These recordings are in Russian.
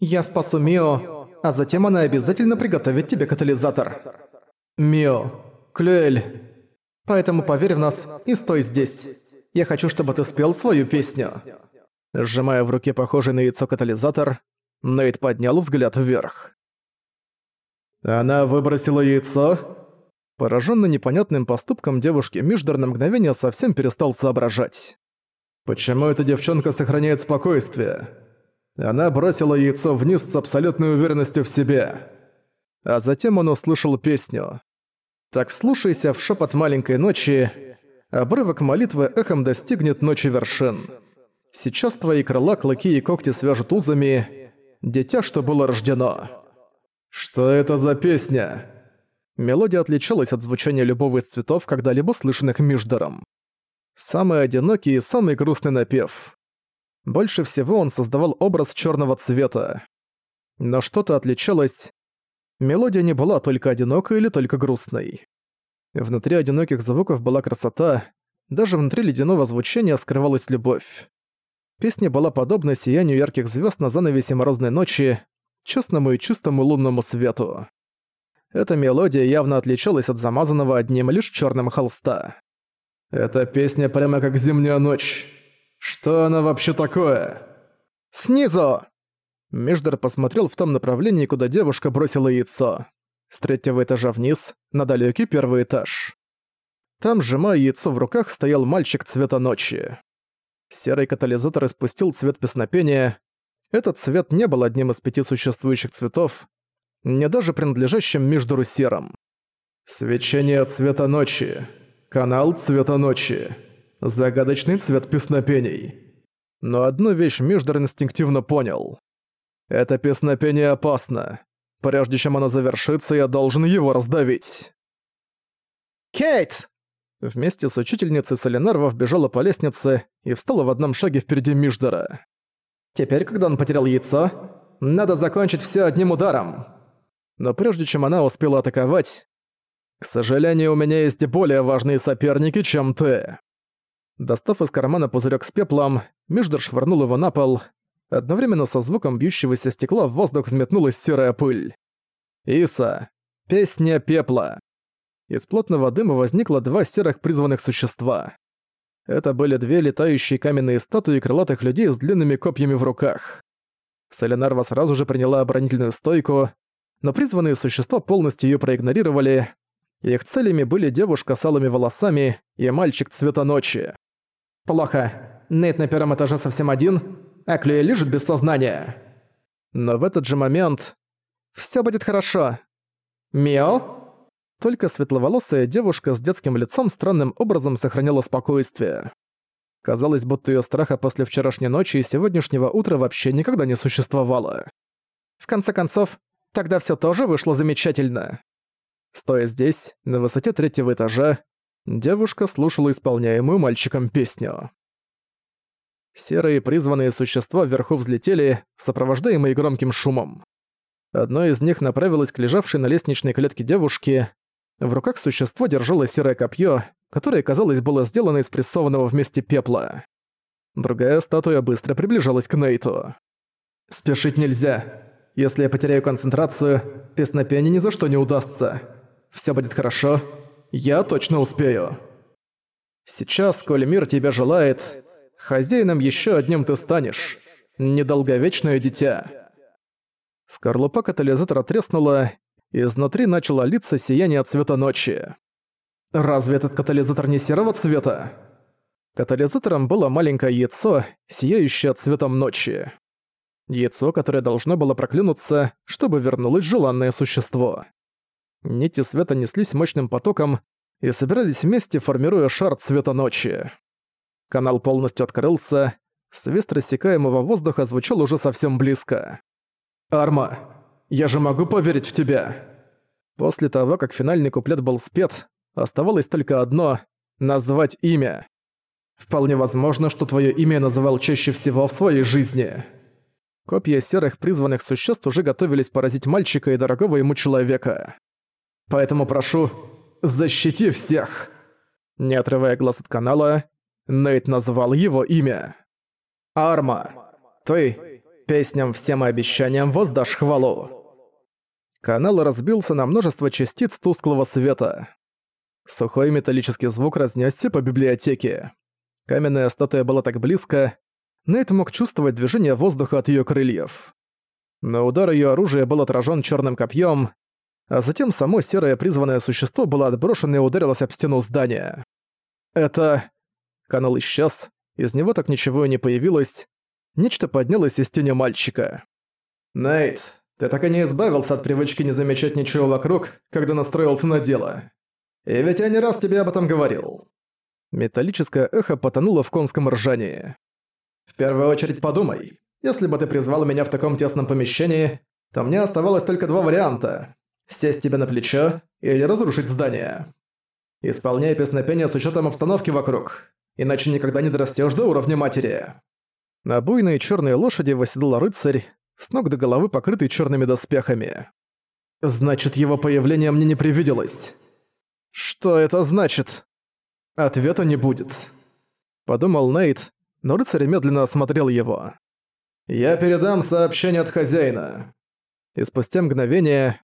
Я спасу Мио, а затем она обязательно приготовит тебе катализатор. Мио, Клюэль. Поэтому поверь в нас и стой здесь. Я хочу, чтобы ты спел свою песню». Сжимая в руке похожий на яйцо катализатор, Нейт поднял взгляд вверх. «Она выбросила яйцо?» Поражённый непонятным поступком девушки, Миждер на мгновение совсем перестал соображать. «Почему эта девчонка сохраняет спокойствие?» Она бросила яйцо вниз с абсолютной уверенностью в себе. А затем он услышал песню. «Так слушайся в шепот маленькой ночи, обрывок молитвы эхом достигнет ночи вершин. Сейчас твои крыла, клыки и когти свяжут узами, дитя, что было рождено». «Что это за песня?» Мелодия отличалась от звучания любого из цветов, когда-либо слышанных Миждером. Самый одинокий и самый грустный напев. Больше всего он создавал образ черного цвета. Но что-то отличалось. Мелодия не была только одинокой или только грустной. Внутри одиноких звуков была красота, даже внутри ледяного звучания скрывалась любовь. Песня была подобна сиянию ярких звезд на занавесе морозной ночи, честному и чистому лунному свету. Эта мелодия явно отличалась от замазанного одним лишь черным холста. «Эта песня прямо как зимняя ночь. Что она вообще такое?» «Снизу!» Междер посмотрел в том направлении, куда девушка бросила яйцо. С третьего этажа вниз, на далекий первый этаж. Там, сжимая яйцо в руках, стоял мальчик цвета ночи. Серый катализатор испустил цвет песнопения. Этот цвет не был одним из пяти существующих цветов, не даже принадлежащим Междуру серым. Свечение цвета ночи. Канал цвета ночи. Загадочный цвет песнопений. Но одну вещь Междур инстинктивно понял. Это песнопение опасно. Прежде чем оно завершится, я должен его раздавить. «Кейт!» Вместе с учительницей Солинарва вбежала по лестнице и встала в одном шаге впереди Миждора. «Теперь, когда он потерял яйцо, надо закончить все одним ударом но прежде чем она успела атаковать... «К сожалению, у меня есть более важные соперники, чем ты». Достав из кармана пузырек с пеплом, Миждер швырнул его на пол. Одновременно со звуком бьющегося стекла в воздух взметнулась серая пыль. Иса. Песня пепла. Из плотного дыма возникло два серых призванных существа. Это были две летающие каменные статуи крылатых людей с длинными копьями в руках. Соленарва сразу же приняла оборонительную стойку, но призванные существа полностью её проигнорировали. Их целями были девушка с алыми волосами и мальчик цвета ночи. «Плохо. Нейт на первом этаже совсем один, а Клюя лежит без сознания». Но в этот же момент... «Всё будет хорошо». «Мио?» Только светловолосая девушка с детским лицом странным образом сохраняла спокойствие. Казалось, будто её страха после вчерашней ночи и сегодняшнего утра вообще никогда не существовало. В конце концов, Тогда все тоже вышло замечательно. Стоя здесь, на высоте третьего этажа, девушка слушала исполняемую мальчиком песню. Серые призванные существа вверху взлетели, сопровождаемые громким шумом. Одно из них направилось к лежавшей на лестничной клетке девушке. В руках существо держало серое копье, которое, казалось, было сделано из прессованного вместе пепла. Другая статуя быстро приближалась к Нейту. «Спешить нельзя. Если я потеряю концентрацию, песнопение ни за что не удастся. Все будет хорошо. Я точно успею. Сейчас, коль мир тебя желает, хозяином еще одним ты станешь. Недолговечное дитя. Скорлупа катализатора треснула, изнутри начало литься сияние цвета ночи. Разве этот катализатор не серого цвета? Катализатором было маленькое яйцо, сияющее цветом ночи. Яйцо, которое должно было проклюнуться, чтобы вернулось желанное существо. Нити света неслись мощным потоком и собирались вместе, формируя шар цвета ночи. Канал полностью открылся, свист рассекаемого воздуха звучал уже совсем близко. «Арма, я же могу поверить в тебя!» После того, как финальный куплет был спет, оставалось только одно — назвать имя. Вполне возможно, что твое имя называл чаще всего в своей жизни. Копья серых призванных существ уже готовились поразить мальчика и дорогого ему человека. Поэтому прошу, защити всех!» Не отрывая глаз от канала, Нейт назвал его имя. «Арма, ты Песням всем и обещаниям воздашь хвалу. Канал разбился на множество частиц тусклого света. Сухой металлический звук разнесся по библиотеке. Каменная статуя была так близко, Нейт мог чувствовать движение воздуха от ее крыльев. Но удар ее оружия был отражен черным копьем, а затем само серое призванное существо было отброшено и ударилось об стену здания. Это... Канал исчез, из него так ничего и не появилось. Нечто поднялось из тени мальчика. «Нейт, ты так и не избавился от привычки не замечать ничего вокруг, когда настроился на дело. И ведь я не раз тебе об этом говорил». Металлическое эхо потонуло в конском ржании. «В первую очередь подумай. Если бы ты призвал меня в таком тесном помещении, то мне оставалось только два варианта. Сесть тебе на плечо или разрушить здание. Исполняй песнопение с учетом обстановки вокруг, иначе никогда не дорастешь до уровня матери». На буйной черной лошади восседал рыцарь, с ног до головы покрытый черными доспехами. «Значит, его появление мне не привиделось». «Что это значит?» «Ответа не будет», — подумал Нейт, но рыцарь медленно осмотрел его. «Я передам сообщение от хозяина». И спустя мгновение...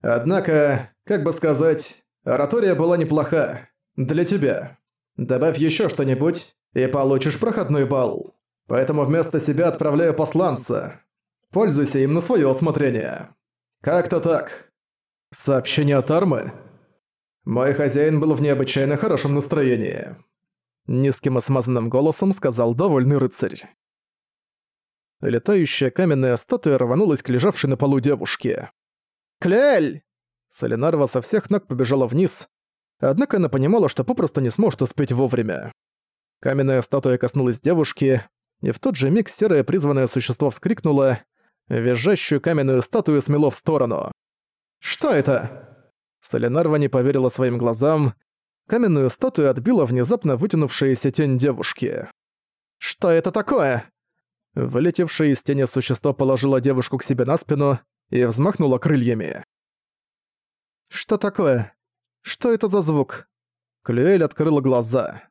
Однако, как бы сказать, оратория была неплоха. Для тебя. Добавь еще что-нибудь, и получишь проходной балл. Поэтому вместо себя отправляю посланца. Пользуйся им на свое усмотрение. Как-то так. Сообщение от Армы? Мой хозяин был в необычайно хорошем настроении. Низким и смазанным голосом сказал довольный рыцарь. Летающая каменная статуя рванулась к лежавшей на полу девушке. «Кляль!» Солинарва со всех ног побежала вниз, однако она понимала, что попросту не сможет успеть вовремя. Каменная статуя коснулась девушки, и в тот же миг серое призванное существо вскрикнуло, визжащую каменную статую смело в сторону. «Что это?» Солинарва не поверила своим глазам. Каменную статую отбила внезапно вытянувшаяся тень девушки. «Что это такое?» Вылетевшее из тени существо положило девушку к себе на спину и взмахнуло крыльями. «Что такое? Что это за звук?» Клюэль открыла глаза.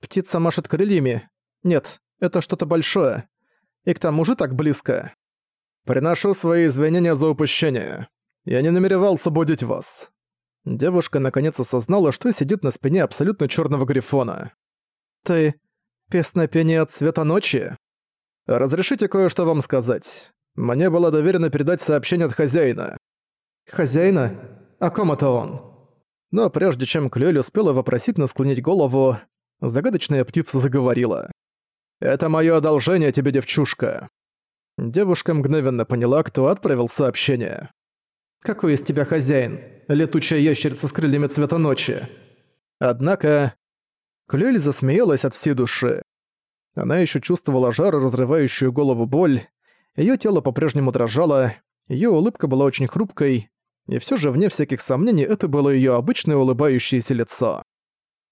«Птица машет крыльями? Нет, это что-то большое. И к тому же так близко. Приношу свои извинения за упущение. Я не намеревался будить вас. Девушка наконец осознала, что сидит на спине абсолютно черного грифона. «Ты... песнопение от цвета ночи?» «Разрешите кое-что вам сказать. Мне было доверено передать сообщение от хозяина». «Хозяина? О ком это он?» Но прежде чем Клюэль успела вопросительно склонить голову, загадочная птица заговорила. «Это моё одолжение тебе, девчушка». Девушка мгновенно поняла, кто отправил сообщение. «Какой из тебя хозяин? Летучая ящерица с крыльями цвета ночи?» Однако... Клюэль засмеялась от всей души. Она ещё чувствовала жар, разрывающую голову боль, её тело по-прежнему дрожало, её улыбка была очень хрупкой, и всё же, вне всяких сомнений, это было её обычное улыбающееся лицо.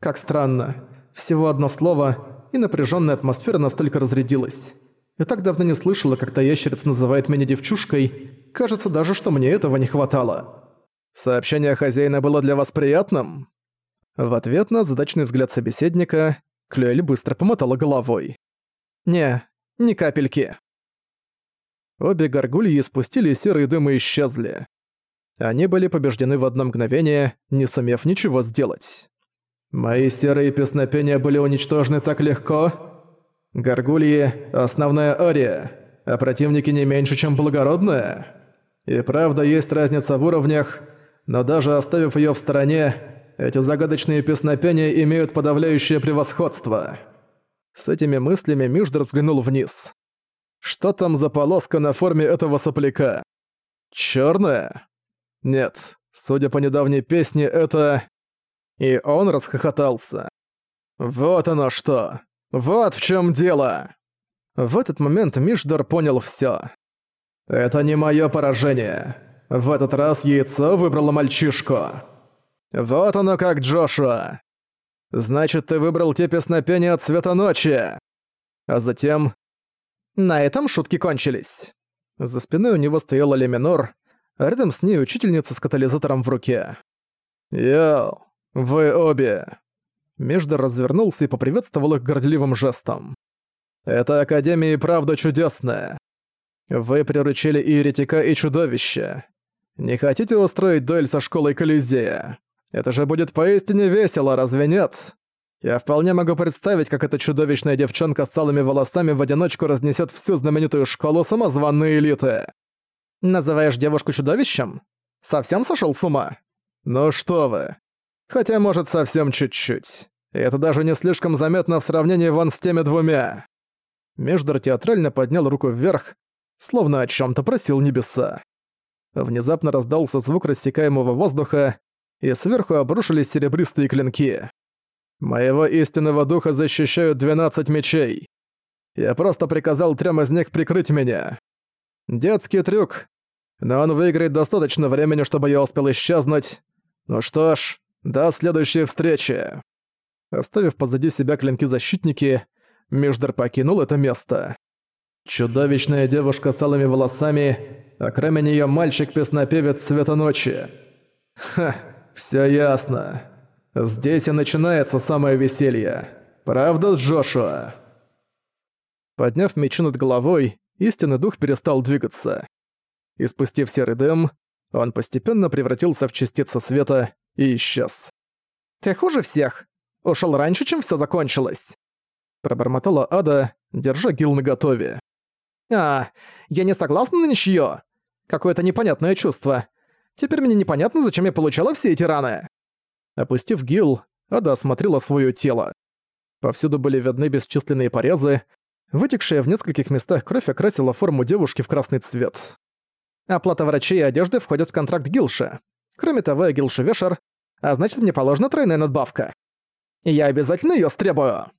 Как странно. Всего одно слово, и напряжённая атмосфера настолько разрядилась. Я так давно не слышала, как та ящерица называет меня девчушкой. Кажется даже, что мне этого не хватало. Сообщение хозяина было для вас приятным? В ответ на задачный взгляд собеседника, Клюэль быстро помотала головой. «Не, ни капельки». Обе горгульи спустили серые дымы и исчезли. Они были побеждены в одно мгновение, не сумев ничего сделать. «Мои серые песнопения были уничтожены так легко?» Горгульи — основная ария, а противники не меньше, чем благородная. И правда, есть разница в уровнях, но даже оставив её в стороне, эти загадочные песнопения имеют подавляющее превосходство. С этими мыслями Миждер взглянул вниз. Что там за полоска на форме этого сопляка? Чёрная? Нет, судя по недавней песне, это... И он расхохотался. Вот оно что. Вот в чем дело!» В этот момент Мишдор понял все. «Это не мое поражение. В этот раз яйцо выбрало мальчишку. Вот оно как, Джошуа. Значит, ты выбрал те песнопения цвета ночи!» А затем... На этом шутки кончились. За спиной у него стояла Леминор, а рядом с ней учительница с катализатором в руке. «Йоу, вы обе!» Междер развернулся и поприветствовал их горделивым жестом. «Эта Академия и правда чудесная. Вы приручили и еретика, и чудовище. Не хотите устроить дуэль со школой Колизея? Это же будет поистине весело, разве нет? Я вполне могу представить, как эта чудовищная девчонка с алыми волосами в одиночку разнесет всю знаменитую школу самозванной элиты. Называешь девушку чудовищем? Совсем сошел с ума? Ну что вы. Хотя, может, совсем чуть-чуть. И это даже не слишком заметно в сравнении вон с теми двумя. Междур театрально поднял руку вверх, словно о чем то просил небеса. Внезапно раздался звук рассекаемого воздуха, и сверху обрушились серебристые клинки. Моего истинного духа защищают 12 мечей. Я просто приказал трем из них прикрыть меня. Детский трюк, но он выиграет достаточно времени, чтобы я успел исчезнуть. Ну что ж, до следующей встречи. Оставив позади себя клинки-защитники, Междер покинул это место. Чудовищная девушка с алыми волосами, а кроме неё мальчик-песнопевец Света Ночи. Ха, всё ясно. Здесь и начинается самое веселье. Правда, Джошуа? Подняв мечи над головой, истинный дух перестал двигаться. Испустив серый дым, он постепенно превратился в частицу света и исчез. «Ты хуже всех! Ушел раньше, чем все закончилось!» Пробормотала Ада, держа Гил наготове. «А, я не согласна на ничьё! Какое-то непонятное чувство. Теперь мне непонятно, зачем я получала все эти раны!» Опустив Гил, Ада осмотрела своё тело. Повсюду были видны бесчисленные порезы, вытекшая в нескольких местах кровь окрасила форму девушки в красный цвет. Оплата врачей и одежды входит в контракт Гилша. Кроме того, я Гилша Вешер, а значит, мне положена тройная надбавка. Я обязательно её стребую!»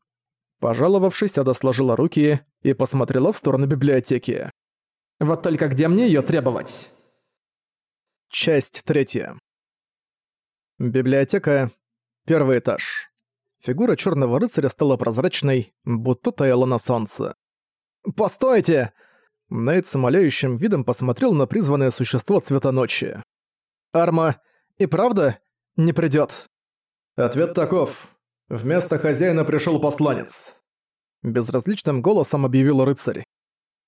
Пожаловавшись, Ада сложила руки и посмотрела в сторону библиотеки. «Вот только где мне её требовать?» Часть третья. Библиотека. Первый этаж. Фигура черного рыцаря стала прозрачной, будто таяла на солнце. «Постойте!» Нейт с умоляющим видом посмотрел на призванное существо цвета ночи. «Арма и правда не придёт?» Ответ таков. Вместо хозяина пришёл посланец. Безразличным голосом объявил рыцарь.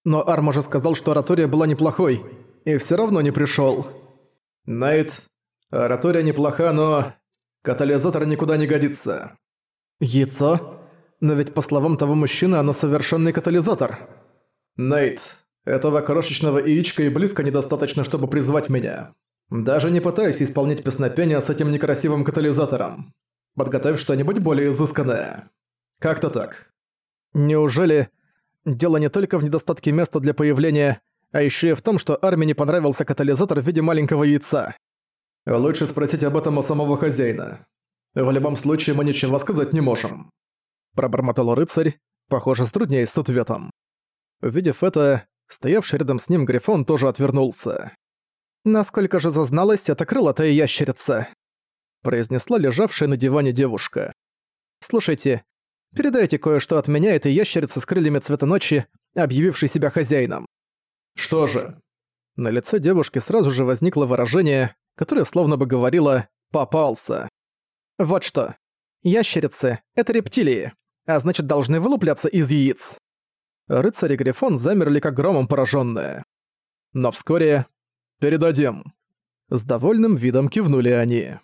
Но Арма же сказал, что оратория была неплохой, и всё равно не пришёл. Найт, оратория неплоха, но... Катализатор никуда не годится. Яйцо? Но ведь по словам того мужчины, оно совершенный катализатор. Нейт, этого крошечного яичка и близко недостаточно, чтобы призвать меня. Даже не пытаясь исполнять песнопение с этим некрасивым катализатором. Подготовь что-нибудь более изысканное. Как-то так. Неужели дело не только в недостатке места для появления, а еще и в том, что армии не понравился катализатор в виде маленького яйца? Лучше спросить об этом у самого хозяина. В любом случае мы ничего сказать не можем. Пробормотал рыцарь, похоже, затрудняясь с ответом. Увидев это, Стоявший рядом с ним Грифон тоже отвернулся. «Насколько же зазналась эта крылатая ящерица?» произнесла лежавшая на диване девушка. «Слушайте, передайте кое-что от меня этой ящерице с крыльями цвета ночи, объявившей себя хозяином». «Что же?» На лице девушки сразу же возникло выражение, которое словно бы говорило «попался». «Вот что. Ящерицы — это рептилии, а значит должны вылупляться из яиц рыцарь и Грифон замерли как громом пораженные. Но вскоре «Передадим». С довольным видом кивнули они.